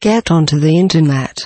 Get onto the internet.